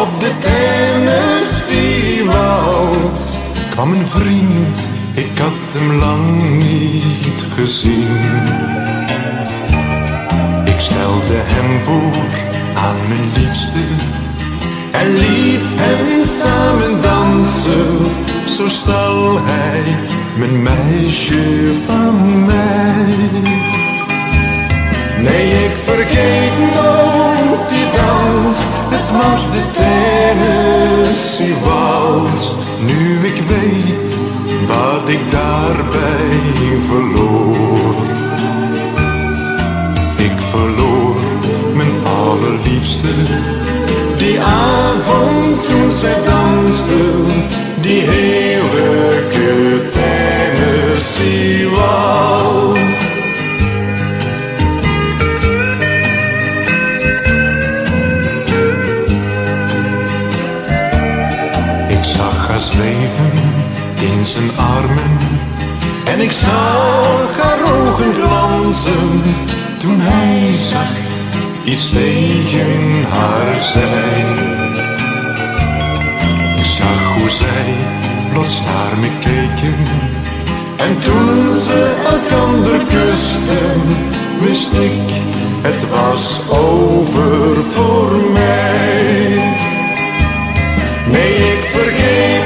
op de Tennessee-woud kwam een vriend, ik had hem lang niet gezien. Ik stelde hem voor aan mijn liefste en liet hem samen dansen. Zo stal hij mijn meisje van mij. Nee, ik vergeet was de Tennessee Waltz. Nu ik weet wat ik daarbij verloor. Ik verloor mijn allerliefste, die avond toen zij danste, die heerlijke zweven in zijn armen en ik zag haar ogen glanzen toen hij zacht iets tegen haar zei. Ik zag hoe zij plots naar me keken en toen ze elkander kusten, wist ik het was over voor mij. Nee, ik vergeet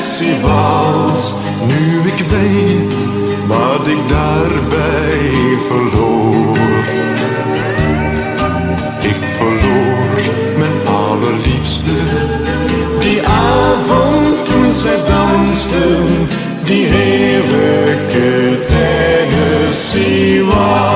festivals. Nu ik weet wat ik daarbij verloor. Ik verloor mijn allerliefste. Die avond toen zij dansten, die heerlijke Tennessee was.